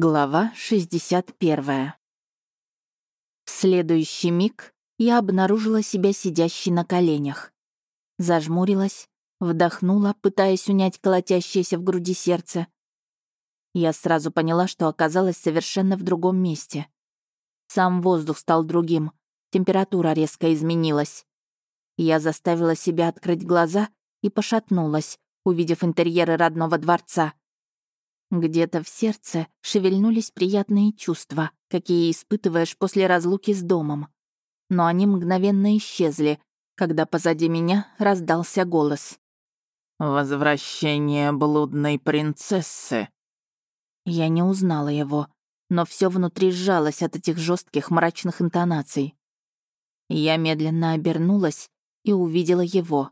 Глава 61. В следующий миг я обнаружила себя сидящей на коленях. Зажмурилась, вдохнула, пытаясь унять колотящееся в груди сердце. Я сразу поняла, что оказалась совершенно в другом месте. Сам воздух стал другим, температура резко изменилась. Я заставила себя открыть глаза и пошатнулась, увидев интерьеры родного дворца — где-то в сердце шевельнулись приятные чувства, какие испытываешь после разлуки с домом. Но они мгновенно исчезли, когда позади меня раздался голос. «Возвращение блудной принцессы». Я не узнала его, но все внутри сжалось от этих жестких мрачных интонаций. Я медленно обернулась и увидела его.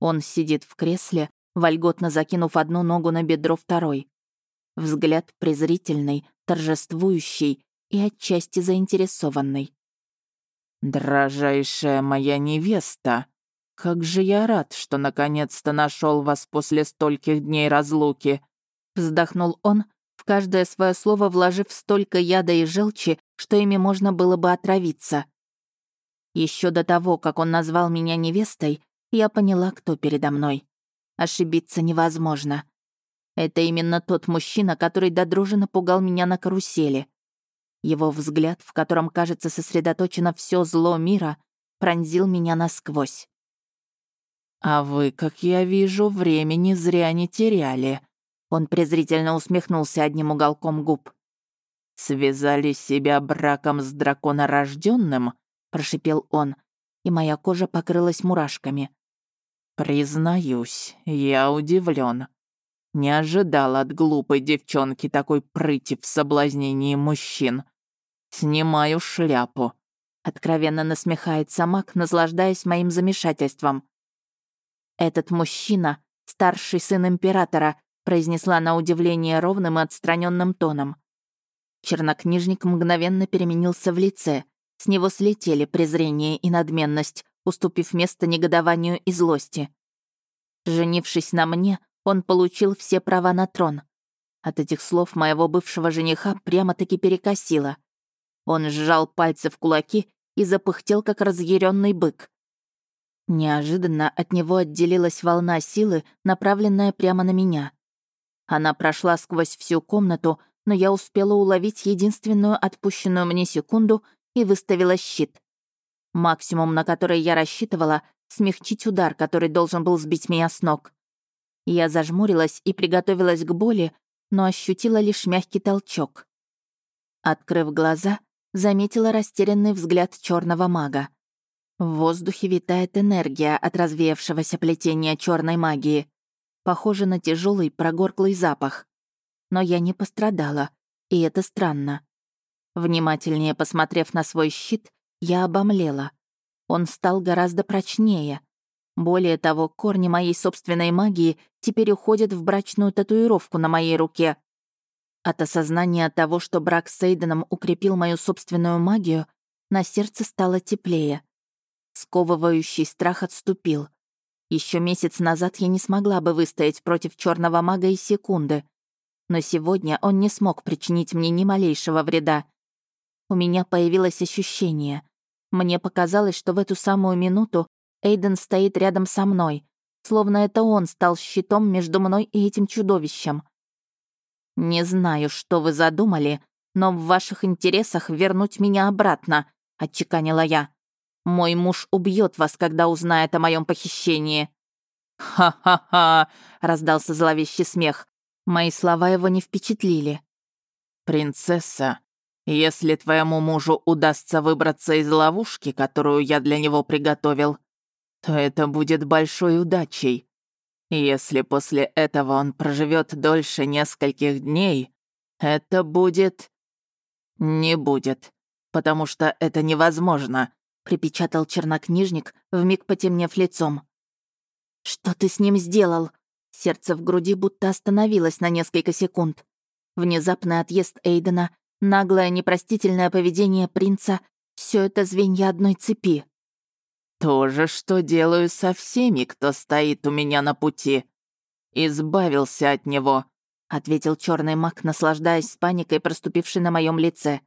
Он сидит в кресле, вольготно закинув одну ногу на бедро второй. Взгляд презрительный, торжествующий и отчасти заинтересованный. «Дорожайшая моя невеста, как же я рад, что наконец-то нашел вас после стольких дней разлуки!» Вздохнул он, в каждое свое слово вложив столько яда и желчи, что ими можно было бы отравиться. Еще до того, как он назвал меня невестой, я поняла, кто передо мной. Ошибиться невозможно. Это именно тот мужчина, который до дрожи напугал меня на карусели. Его взгляд, в котором, кажется, сосредоточено все зло мира, пронзил меня насквозь. «А вы, как я вижу, времени зря не теряли», он презрительно усмехнулся одним уголком губ. «Связали себя браком с драконорожденным?» — прошипел он, и моя кожа покрылась мурашками. Признаюсь, я удивлен. Не ожидал от глупой девчонки такой прыти в соблазнении мужчин. Снимаю шляпу. Откровенно насмехается Мак, наслаждаясь моим замешательством. «Этот мужчина — старший сын императора», произнесла на удивление ровным и отстраненным тоном. Чернокнижник мгновенно переменился в лице. С него слетели презрение и надменность, уступив место негодованию и злости. Женившись на мне, он получил все права на трон. От этих слов моего бывшего жениха прямо-таки перекосило. Он сжал пальцы в кулаки и запыхтел, как разъяренный бык. Неожиданно от него отделилась волна силы, направленная прямо на меня. Она прошла сквозь всю комнату, но я успела уловить единственную отпущенную мне секунду и выставила щит. Максимум, на который я рассчитывала, смягчить удар, который должен был сбить меня с ног. Я зажмурилась и приготовилась к боли, но ощутила лишь мягкий толчок. Открыв глаза, заметила растерянный взгляд черного мага. В воздухе витает энергия от развеявшегося плетения черной магии. Похоже на тяжелый прогорклый запах. Но я не пострадала, и это странно. Внимательнее посмотрев на свой щит, я обомлела. Он стал гораздо прочнее. Более того, корни моей собственной магии теперь уходят в брачную татуировку на моей руке. От осознания того, что брак с Эйденом укрепил мою собственную магию, на сердце стало теплее. Сковывающий страх отступил. Еще месяц назад я не смогла бы выстоять против черного мага и секунды. Но сегодня он не смог причинить мне ни малейшего вреда. У меня появилось ощущение. Мне показалось, что в эту самую минуту Эйден стоит рядом со мной, словно это он стал щитом между мной и этим чудовищем. «Не знаю, что вы задумали, но в ваших интересах вернуть меня обратно», — отчеканила я. «Мой муж убьет вас, когда узнает о моем похищении». «Ха-ха-ха!» — раздался зловещий смех. Мои слова его не впечатлили. «Принцесса, если твоему мужу удастся выбраться из ловушки, которую я для него приготовил, то это будет большой удачей. Если после этого он проживет дольше нескольких дней, это будет... Не будет, потому что это невозможно, припечатал чернокнижник, вмиг потемнев лицом. Что ты с ним сделал? Сердце в груди будто остановилось на несколько секунд. Внезапный отъезд Эйдена, Наглое, непростительное поведение принца — все это звенья одной цепи. «То же, что делаю со всеми, кто стоит у меня на пути. Избавился от него, ответил черный маг, наслаждаясь паникой, проступившей на моем лице.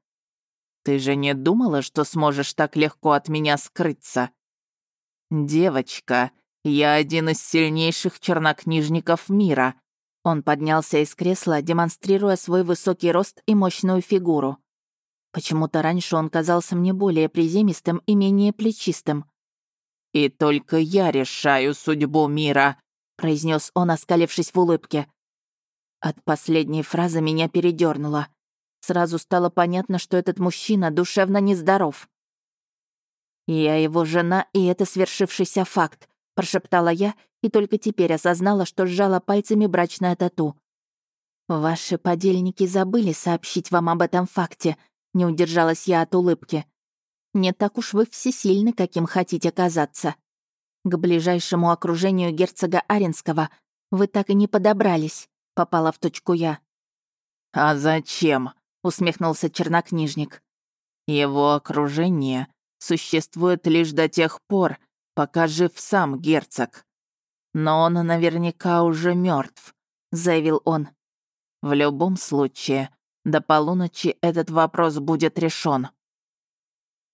«Ты же не думала, что сможешь так легко от меня скрыться?» «Девочка, я один из сильнейших чернокнижников мира». Он поднялся из кресла, демонстрируя свой высокий рост и мощную фигуру. Почему-то раньше он казался мне более приземистым и менее плечистым. «И только я решаю судьбу мира», — произнес он, оскалившись в улыбке. От последней фразы меня передернуло. Сразу стало понятно, что этот мужчина душевно нездоров. «Я его жена, и это свершившийся факт», — прошептала я и только теперь осознала, что сжала пальцами брачное тату. «Ваши подельники забыли сообщить вам об этом факте», — не удержалась я от улыбки. Не так уж вы всесильны, каким хотите казаться. К ближайшему окружению герцога Аренского вы так и не подобрались, попала в точку я. «А зачем?» — усмехнулся чернокнижник. «Его окружение существует лишь до тех пор, пока жив сам герцог. Но он наверняка уже мертв, заявил он. «В любом случае, до полуночи этот вопрос будет решен.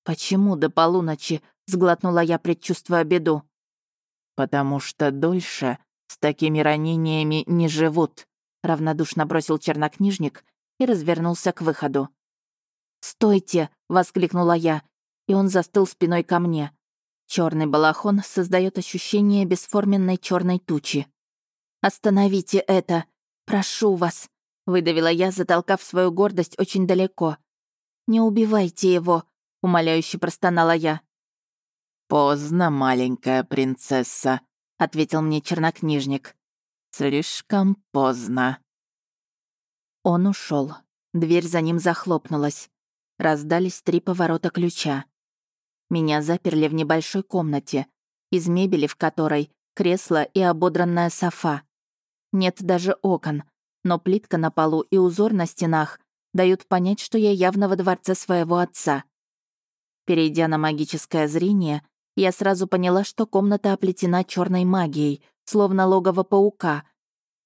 «Почему до полуночи?» — сглотнула я, предчувствуя беду. «Потому что дольше с такими ранениями не живут», — равнодушно бросил чернокнижник и развернулся к выходу. «Стойте!» — воскликнула я, и он застыл спиной ко мне. Черный балахон создает ощущение бесформенной черной тучи. «Остановите это! Прошу вас!» — выдавила я, затолкав свою гордость очень далеко. «Не убивайте его! — умоляюще простонала я. «Поздно, маленькая принцесса», — ответил мне чернокнижник. «Слишком поздно». Он ушел. Дверь за ним захлопнулась. Раздались три поворота ключа. Меня заперли в небольшой комнате, из мебели в которой кресло и ободранная софа. Нет даже окон, но плитка на полу и узор на стенах дают понять, что я явно во дворце своего отца. Перейдя на магическое зрение, я сразу поняла, что комната оплетена черной магией, словно логово паука.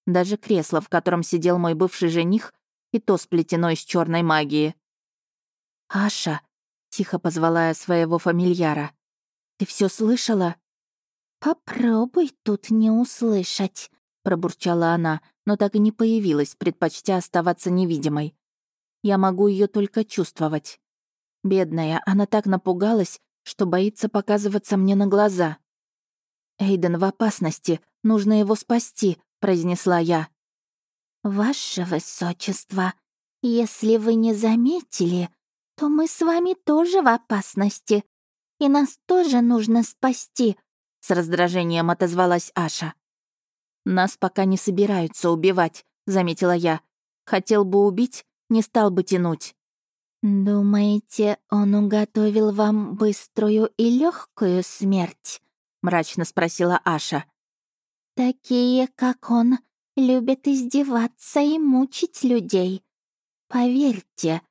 Даже кресло, в котором сидел мой бывший жених, и то сплетено из черной магии. «Аша», — тихо позвала я своего фамильяра, — «ты все слышала?» «Попробуй тут не услышать», — пробурчала она, но так и не появилась, предпочтя оставаться невидимой. «Я могу ее только чувствовать». Бедная, она так напугалась, что боится показываться мне на глаза. «Эйден в опасности, нужно его спасти», — произнесла я. «Ваше Высочество, если вы не заметили, то мы с вами тоже в опасности, и нас тоже нужно спасти», — с раздражением отозвалась Аша. «Нас пока не собираются убивать», — заметила я. «Хотел бы убить, не стал бы тянуть». «Думаете, он уготовил вам быструю и легкую смерть?» — мрачно спросила Аша. «Такие, как он, любят издеваться и мучить людей. Поверьте,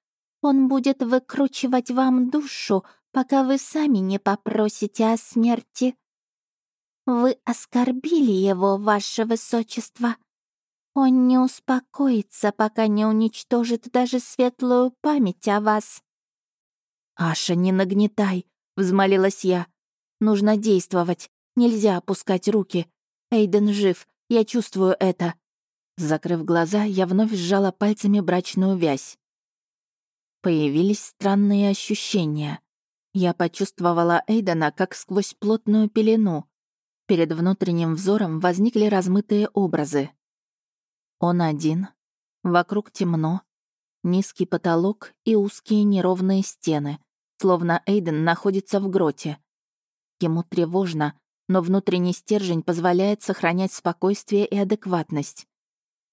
он будет выкручивать вам душу, пока вы сами не попросите о смерти. Вы оскорбили его, ваше высочество. Он не успокоится, пока не уничтожит даже светлую память о вас». «Аша, не нагнетай», — взмолилась я. «Нужно действовать. Нельзя опускать руки. Эйден жив, я чувствую это». Закрыв глаза, я вновь сжала пальцами брачную вязь. Появились странные ощущения. Я почувствовала Эйдена как сквозь плотную пелену. Перед внутренним взором возникли размытые образы. Он один. Вокруг темно. Низкий потолок и узкие неровные стены, словно Эйден находится в гроте. Ему тревожно, но внутренний стержень позволяет сохранять спокойствие и адекватность.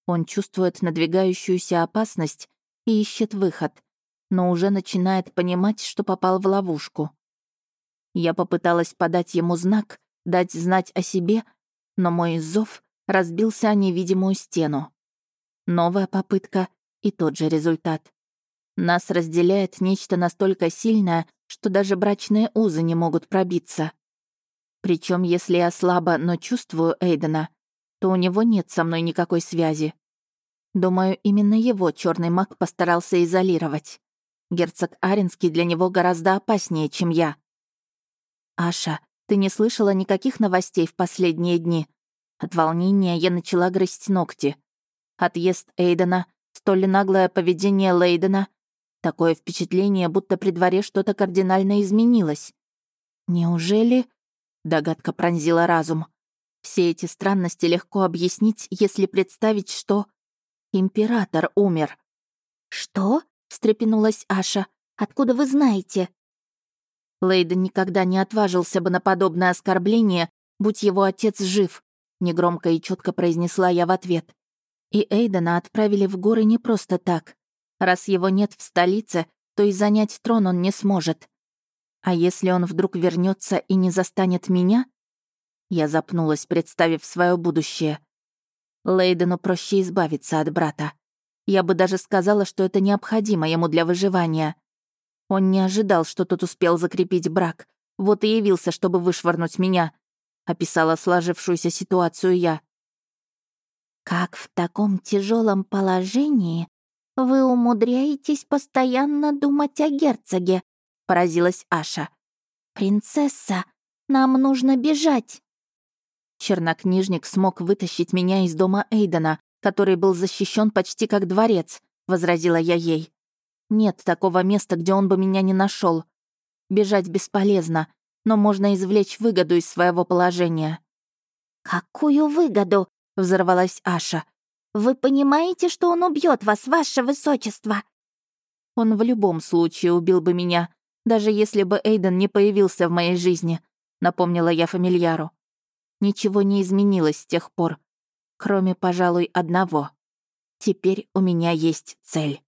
Он чувствует надвигающуюся опасность и ищет выход, но уже начинает понимать, что попал в ловушку. Я попыталась подать ему знак, дать знать о себе, но мой зов разбился о невидимую стену. Новая попытка и тот же результат. Нас разделяет нечто настолько сильное, что даже брачные узы не могут пробиться. Причем, если я слабо, но чувствую Эйдена, то у него нет со мной никакой связи. Думаю, именно его черный маг постарался изолировать. Герцог Аренский для него гораздо опаснее, чем я. «Аша, ты не слышала никаких новостей в последние дни?» От волнения я начала грызть ногти. Отъезд Эйдена, столь наглое поведение Лейдена. Такое впечатление, будто при дворе что-то кардинально изменилось. Неужели... Догадка пронзила разум. Все эти странности легко объяснить, если представить, что... Император умер. «Что?» — встрепенулась Аша. «Откуда вы знаете?» Лейден никогда не отважился бы на подобное оскорбление, будь его отец жив, негромко и четко произнесла я в ответ. И Эйдена отправили в горы не просто так. Раз его нет в столице, то и занять трон он не сможет. А если он вдруг вернется и не застанет меня? Я запнулась, представив свое будущее. Лейдену проще избавиться от брата. Я бы даже сказала, что это необходимо ему для выживания. Он не ожидал, что тот успел закрепить брак. Вот и явился, чтобы вышвырнуть меня. Описала сложившуюся ситуацию я. «Как в таком тяжелом положении вы умудряетесь постоянно думать о герцоге?» — поразилась Аша. «Принцесса, нам нужно бежать!» Чернокнижник смог вытащить меня из дома Эйдена, который был защищен почти как дворец, возразила я ей. Нет такого места, где он бы меня не нашел. Бежать бесполезно, но можно извлечь выгоду из своего положения. «Какую выгоду?» — взорвалась Аша. «Вы понимаете, что он убьет вас, ваше высочество?» Он в любом случае убил бы меня, даже если бы Эйден не появился в моей жизни, напомнила я фамильяру. Ничего не изменилось с тех пор, кроме, пожалуй, одного. Теперь у меня есть цель.